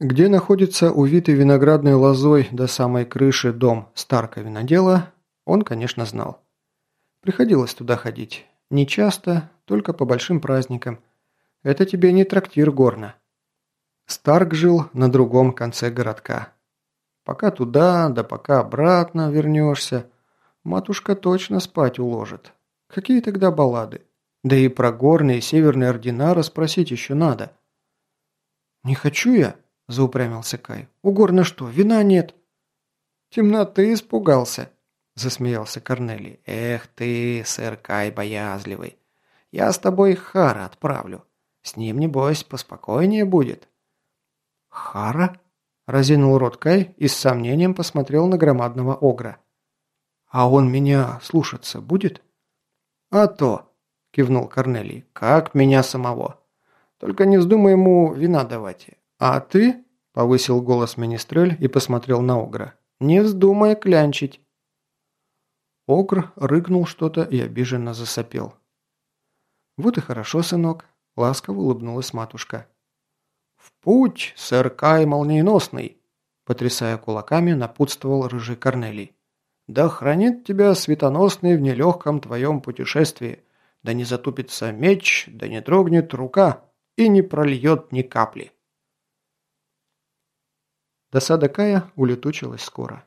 Где находится увитый виноградной лозой до самой крыши дом Старка винодела, он, конечно, знал. Приходилось туда ходить. Не часто, только по большим праздникам. Это тебе не трактир горно. Старк жил на другом конце городка. Пока туда, да пока обратно вернешься, матушка точно спать уложит. Какие тогда баллады? Да и про горные и северные ордена расспросить еще надо. «Не хочу я», – заупрямился Кай. «У горна что, вина нет?» «Темноты испугался», – засмеялся Корнелий. «Эх ты, сэр Кай боязливый. Я с тобой Хара отправлю. С ним, небось, поспокойнее будет». «Хара?» – разинул рот Кай и с сомнением посмотрел на громадного огра. «А он меня слушаться будет?» «А то!» – кивнул Корнелий. «Как меня самого! Только не вздумай ему вина давать. А ты?» – повысил голос Министрель и посмотрел на Огра. «Не вздумай клянчить!» Огр рыгнул что-то и обиженно засопел. «Вот и хорошо, сынок», – ласково улыбнулась матушка. «В путь, сэр Кай молниеносный!» – потрясая кулаками, напутствовал рыжий Корнелий. «Да хранит тебя светоносный в нелегком твоем путешествии, да не затупится меч, да не дрогнет рука и не прольет ни капли». Досада Кая улетучилась скоро.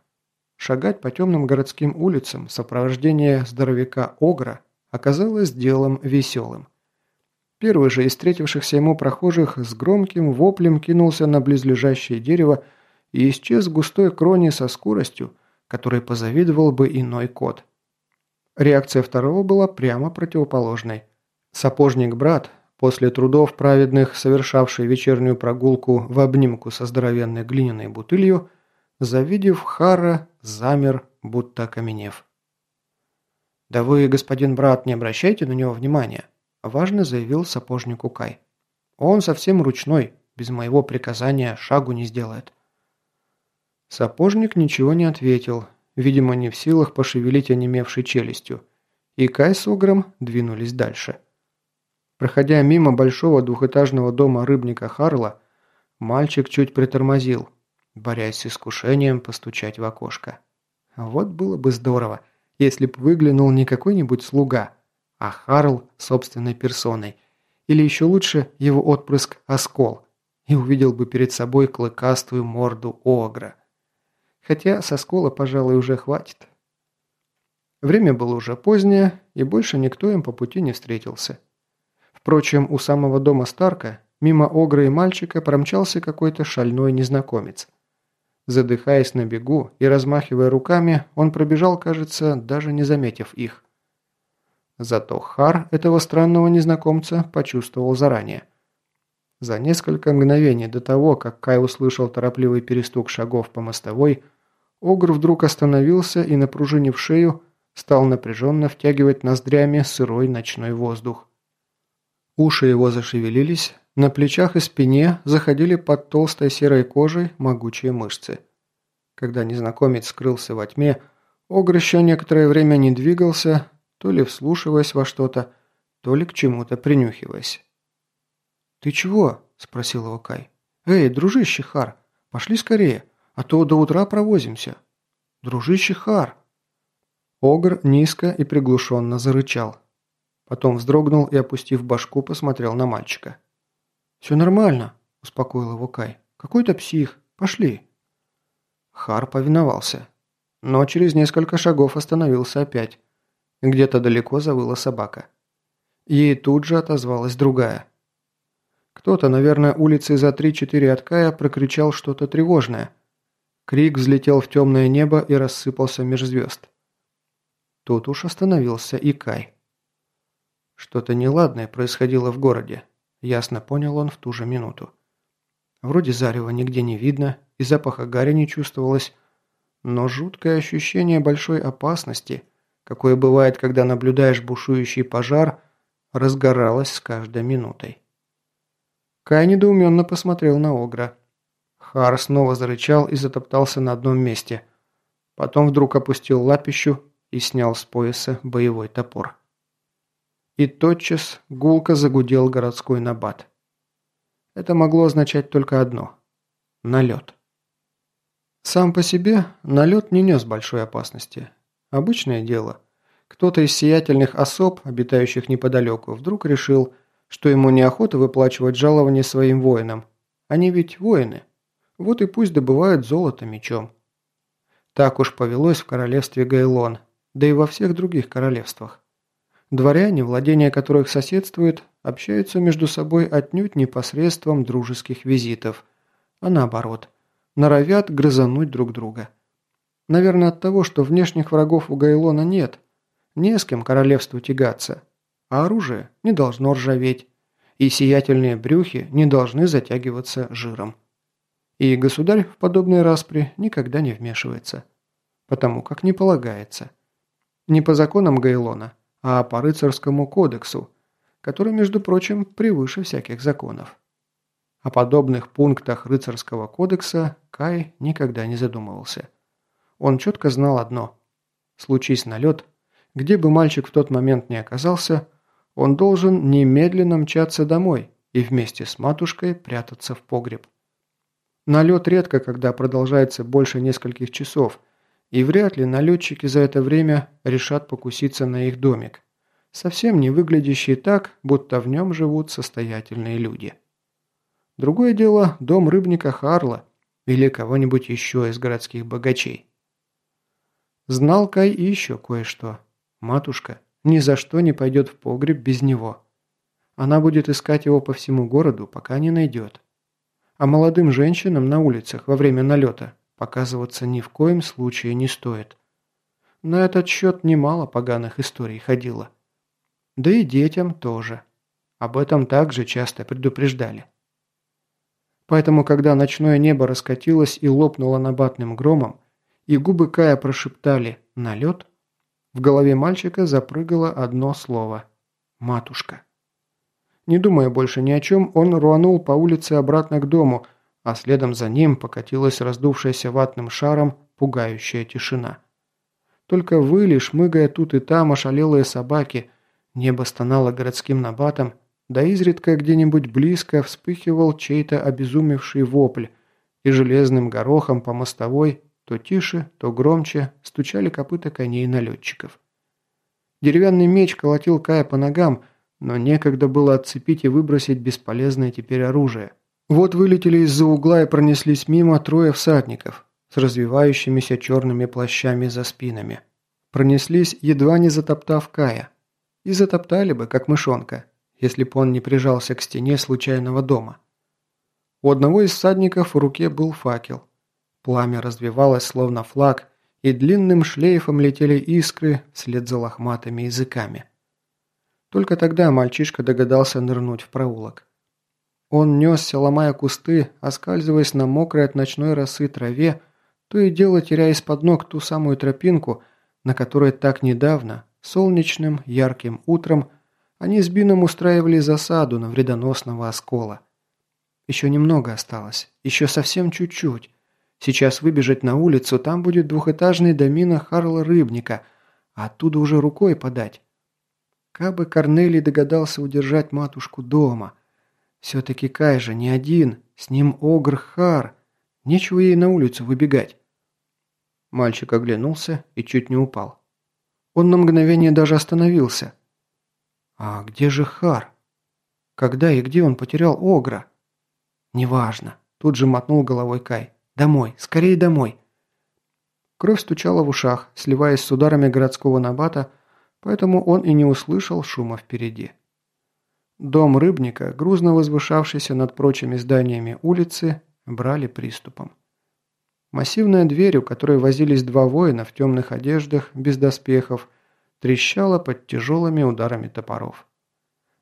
Шагать по темным городским улицам в сопровождении здоровяка Огра оказалось делом веселым. Первый же из встретившихся ему прохожих с громким воплем кинулся на близлежащее дерево и исчез в густой кроне со скоростью, которой позавидовал бы иной кот. Реакция второго была прямо противоположной. Сапожник-брат, после трудов праведных, совершавший вечернюю прогулку в обнимку со здоровенной глиняной бутылью, завидев Хара, замер, будто окаменев. «Да вы, господин брат, не обращайте на него внимания», Важно заявил сапожнику Кай. «Он совсем ручной, без моего приказания шагу не сделает». Сапожник ничего не ответил, видимо, не в силах пошевелить онемевшей челюстью, и Кай с Огром двинулись дальше. Проходя мимо большого двухэтажного дома рыбника Харла, мальчик чуть притормозил, борясь с искушением постучать в окошко. Вот было бы здорово, если б выглянул не какой-нибудь слуга, а Харл собственной персоной. Или еще лучше его отпрыск Оскол. И увидел бы перед собой клыкастую морду Огра. Хотя со Скола, пожалуй, уже хватит. Время было уже позднее, и больше никто им по пути не встретился. Впрочем, у самого дома Старка мимо Огра и мальчика промчался какой-то шальной незнакомец. Задыхаясь на бегу и размахивая руками, он пробежал, кажется, даже не заметив их. Зато Хар этого странного незнакомца почувствовал заранее. За несколько мгновений до того, как Кай услышал торопливый перестук шагов по мостовой, Огр вдруг остановился и, напружинив шею, стал напряженно втягивать ноздрями сырой ночной воздух. Уши его зашевелились, на плечах и спине заходили под толстой серой кожей могучие мышцы. Когда незнакомец скрылся во тьме, Огр еще некоторое время не двигался, то ли вслушиваясь во что-то, то ли к чему-то принюхиваясь. «Ты чего?» – спросил его Кай. «Эй, дружище Хар, пошли скорее, а то до утра провозимся». «Дружище Хар!» Огр низко и приглушенно зарычал. Потом вздрогнул и, опустив башку, посмотрел на мальчика. «Все нормально», – успокоил его Кай. «Какой-то псих. Пошли». Хар повиновался. Но через несколько шагов остановился опять. Где-то далеко завыла собака. Ей тут же отозвалась другая. Кто-то, наверное, улицы за три-четыре от Кая прокричал что-то тревожное. Крик взлетел в темное небо и рассыпался меж звезд. Тут уж остановился и Кай. Что-то неладное происходило в городе. Ясно понял он в ту же минуту. Вроде зарева нигде не видно, и запаха гари не чувствовалось, но жуткое ощущение большой опасности – какое бывает, когда наблюдаешь бушующий пожар, разгоралось с каждой минутой. Кай недоуменно посмотрел на Огра. Хар снова зарычал и затоптался на одном месте. Потом вдруг опустил лапищу и снял с пояса боевой топор. И тотчас гулко загудел городской набат. Это могло означать только одно. Налет. Сам по себе налет не нес большой опасности. Обычное дело. Кто-то из сиятельных особ, обитающих неподалеку, вдруг решил, что ему неохота выплачивать жалование своим воинам. Они ведь воины. Вот и пусть добывают золото мечом. Так уж повелось в королевстве Гайлон, да и во всех других королевствах. Дворяне, владения которых соседствуют, общаются между собой отнюдь не посредством дружеских визитов, а наоборот, норовят грызануть друг друга. Наверное, от того, что внешних врагов у Гайлона нет, не с кем королевству тягаться, а оружие не должно ржаветь, и сиятельные брюхи не должны затягиваться жиром. И государь в подобные распри никогда не вмешивается, потому как не полагается. Не по законам Гайлона, а по рыцарскому кодексу, который, между прочим, превыше всяких законов. О подобных пунктах рыцарского кодекса Кай никогда не задумывался. Он четко знал одно – случись налет, где бы мальчик в тот момент не оказался, он должен немедленно мчаться домой и вместе с матушкой прятаться в погреб. Налет редко когда продолжается больше нескольких часов, и вряд ли налетчики за это время решат покуситься на их домик, совсем не выглядящий так, будто в нем живут состоятельные люди. Другое дело – дом рыбника Харла или кого-нибудь еще из городских богачей. Знал Кай и еще кое-что. Матушка ни за что не пойдет в погреб без него. Она будет искать его по всему городу, пока не найдет а молодым женщинам на улицах во время налета показываться ни в коем случае не стоит. На этот счет немало поганых историй ходило. Да и детям тоже. Об этом также часто предупреждали. Поэтому, когда ночное небо раскатилось и лопнуло набатным громом, и губы Кая прошептали «налет», в голове мальчика запрыгало одно слово «матушка». Не думая больше ни о чем, он рванул по улице обратно к дому, а следом за ним покатилась раздувшаяся ватным шаром пугающая тишина. Только выли, шмыгая тут и там, ошалелые собаки, небо стонало городским набатом, да изредка где-нибудь близко вспыхивал чей-то обезумевший вопль, и железным горохом по мостовой то тише, то громче стучали копыта коней налетчиков. Деревянный меч колотил Кая по ногам, но некогда было отцепить и выбросить бесполезное теперь оружие. Вот вылетели из-за угла и пронеслись мимо трое всадников с развивающимися черными плащами за спинами. Пронеслись, едва не затоптав Кая. И затоптали бы, как мышонка, если бы он не прижался к стене случайного дома. У одного из всадников в руке был факел. Пламя развивалось словно флаг, и длинным шлейфом летели искры вслед за лохматыми языками. Только тогда мальчишка догадался нырнуть в проулок. Он несся, ломая кусты, оскальзываясь на мокрой от ночной росы траве, то и дело теряя из-под ног ту самую тропинку, на которой так недавно, солнечным, ярким утром, они с Бином устраивали засаду на вредоносного оскола. Еще немного осталось, еще совсем чуть-чуть. Сейчас выбежать на улицу, там будет двухэтажный домина Харла Рыбника, а оттуда уже рукой подать. Кабы Корнелий догадался удержать матушку дома. Все-таки Кай же не один, с ним Огр Хар. Нечего ей на улицу выбегать. Мальчик оглянулся и чуть не упал. Он на мгновение даже остановился. А где же Хар? Когда и где он потерял Огра? Неважно. Тут же мотнул головой Кай. Домой, скорее домой. Кровь стучала в ушах, сливаясь с ударами городского набата, поэтому он и не услышал шума впереди. Дом рыбника, грузно возвышавшийся над прочими зданиями улицы, брали приступом. Массивная дверь, у которой возились два воина в темных одеждах, без доспехов, трещала под тяжелыми ударами топоров.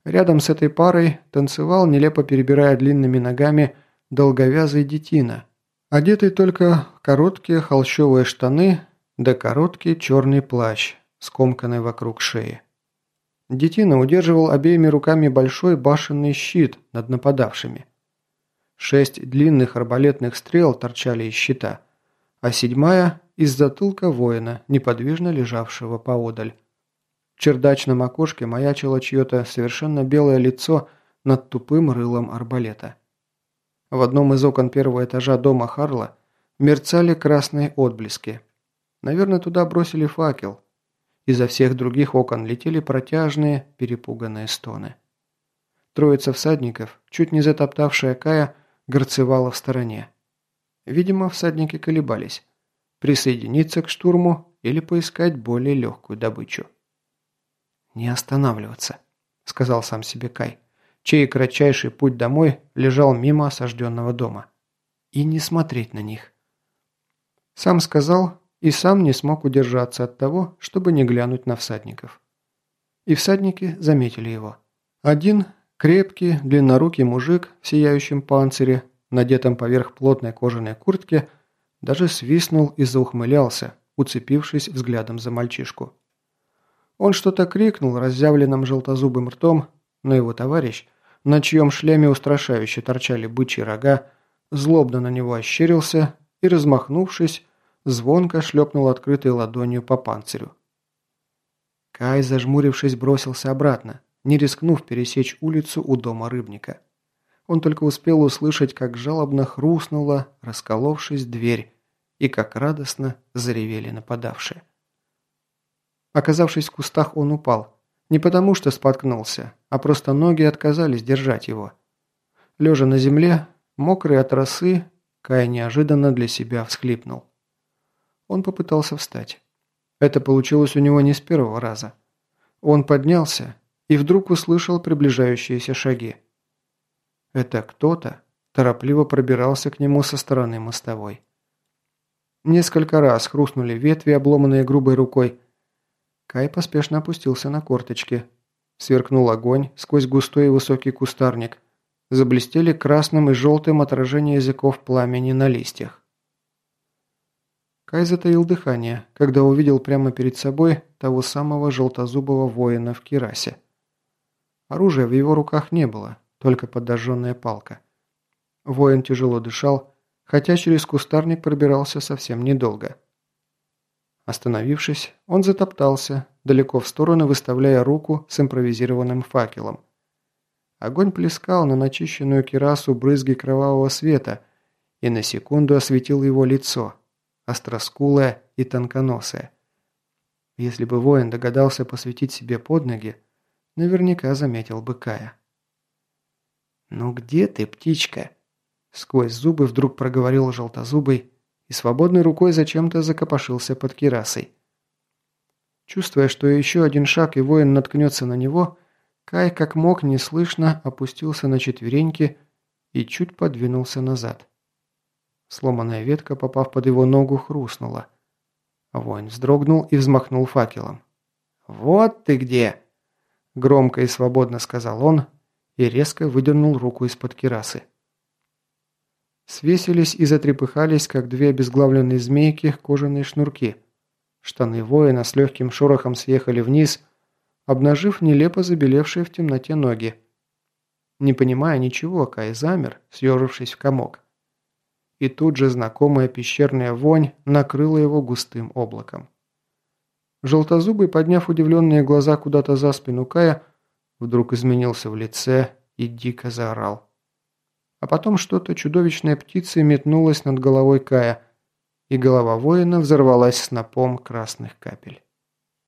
Рядом с этой парой танцевал, нелепо перебирая длинными ногами, долговязый детина, одетый только в короткие холщовые штаны да короткий черный плащ, скомканной вокруг шеи. Детина удерживал обеими руками большой башенный щит над нападавшими. Шесть длинных арбалетных стрел торчали из щита, а седьмая – из затылка воина, неподвижно лежавшего поодаль. В чердачном окошке маячило чье-то совершенно белое лицо над тупым рылом арбалета. В одном из окон первого этажа дома Харла мерцали красные отблески. Наверное, туда бросили факел. Изо всех других окон летели протяжные, перепуганные стоны. Троица всадников, чуть не затоптавшая Кая, горцевала в стороне. Видимо, всадники колебались. Присоединиться к штурму или поискать более легкую добычу. «Не останавливаться», — сказал сам себе Кай чей кратчайший путь домой лежал мимо осажденного дома. И не смотреть на них. Сам сказал и сам не смог удержаться от того, чтобы не глянуть на всадников. И всадники заметили его. Один – крепкий, длиннорукий мужик в сияющем панцире, надетом поверх плотной кожаной куртки, даже свистнул и заухмылялся, уцепившись взглядом за мальчишку. Он что-то крикнул разъявленным желтозубым ртом, но его товарищ, на чьем шлеме устрашающе торчали бычьи рога, злобно на него ощерился и, размахнувшись, звонко шлепнул открытой ладонью по панцирю. Кай, зажмурившись, бросился обратно, не рискнув пересечь улицу у дома рыбника. Он только успел услышать, как жалобно хрустнула, расколовшись дверь, и как радостно заревели нападавшие. Оказавшись в кустах, он упал. Не потому что споткнулся, а просто ноги отказались держать его. Лежа на земле, мокрый от росы, Кай неожиданно для себя всхлипнул. Он попытался встать. Это получилось у него не с первого раза. Он поднялся и вдруг услышал приближающиеся шаги. Это кто-то торопливо пробирался к нему со стороны мостовой. Несколько раз хрустнули ветви, обломанные грубой рукой, Кай поспешно опустился на корточки. Сверкнул огонь сквозь густой и высокий кустарник. Заблестели красным и желтым отражение языков пламени на листьях. Кай затаил дыхание, когда увидел прямо перед собой того самого желтозубого воина в кирасе. Оружия в его руках не было, только подожженная палка. Воин тяжело дышал, хотя через кустарник пробирался совсем недолго. Остановившись, он затоптался, далеко в сторону выставляя руку с импровизированным факелом. Огонь плескал на начищенную кирасу брызги кровавого света и на секунду осветил его лицо, остроскулое и тонконосое. Если бы воин догадался посветить себе под ноги, наверняка заметил бы Кая. «Ну где ты, птичка?» Сквозь зубы вдруг проговорил желтозубый и свободной рукой зачем-то закопошился под кирасой. Чувствуя, что еще один шаг и воин наткнется на него, Кай как мог неслышно опустился на четвереньки и чуть подвинулся назад. Сломанная ветка, попав под его ногу, хрустнула. Воин вздрогнул и взмахнул факелом. «Вот ты где!» Громко и свободно сказал он и резко выдернул руку из-под кирасы свесились и затрепыхались, как две обезглавленные змейки, кожаные шнурки. Штаны воина с легким шорохом съехали вниз, обнажив нелепо забелевшие в темноте ноги. Не понимая ничего, Кай замер, съежившись в комок. И тут же знакомая пещерная вонь накрыла его густым облаком. Желтозубый, подняв удивленные глаза куда-то за спину Кая, вдруг изменился в лице и дико заорал. А потом что-то чудовищная птица метнулась над головой Кая, и голова воина взорвалась снопом красных капель.